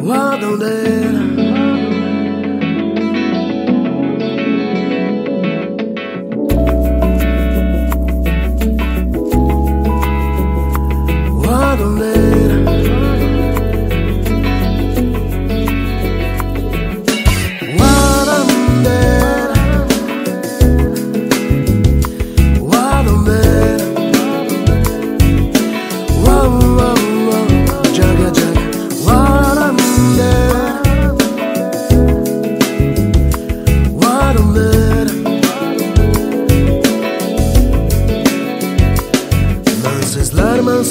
Why don't they?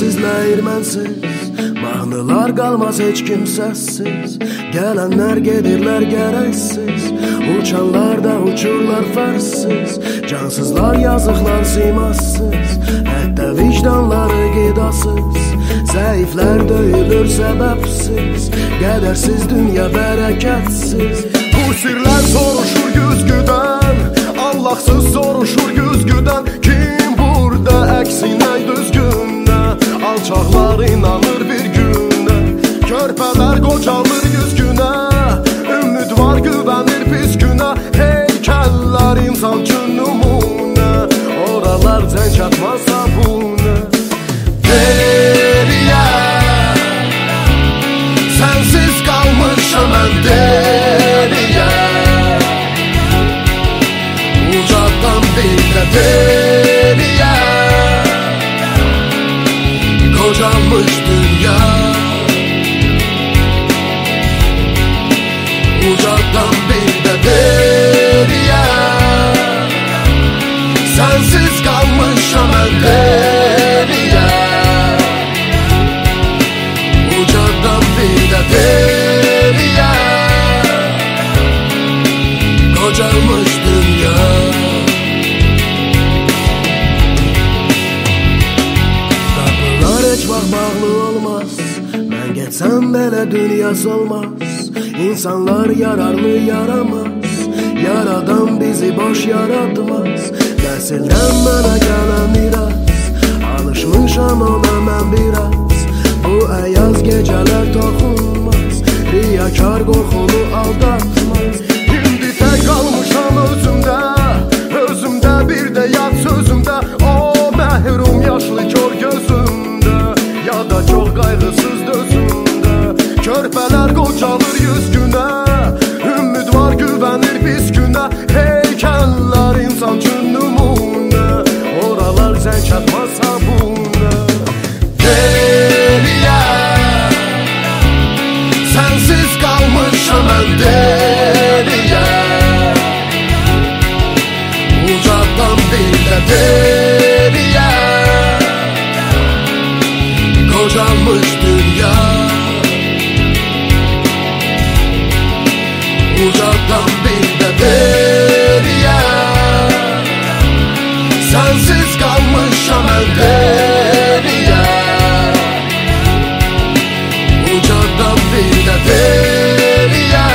sizler mensiz Mahnılar kalmaz hiç kimsesiz Gelenler gelirler gereksiz Uçanlar da uçurlar fersiz Cansızlar yazıklar simasız. Hatta vicdanları gıdasız Zayıflar döyülür sebepsiz Gedersiz dünya bereketsiz Bu sirler soruşur güzgüden Oralar cənk atmaz sabunə Geriyə Sensiz kalmışım ben deriye Uzaktan bir de deriye Kocalmış dünya. Uzaktan bir de deriye Sensiz kalmışım ben deriye Ucundan bir de deriye Kocalmış dünya. Kapılar vaxt bağlı olmaz. Mən getsəm belə dünya solmaz. İnsanlar yararlı yaramaz. Yaradan bizi boş yaratmaz Dá-se na mano, mira Kocalmış dünya. Uzaktan bir de deriye Sensiz kalmışım ben deriye Ucundan bir de deriye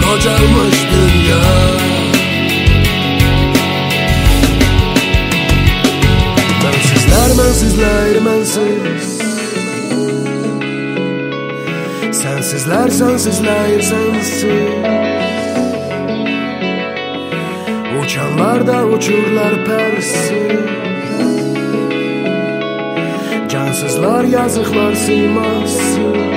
Kocalmış dünya Sensizler sensiz layır sensiz Uçanlarda uçurlar persiz Cansızlar yazıklar simasız.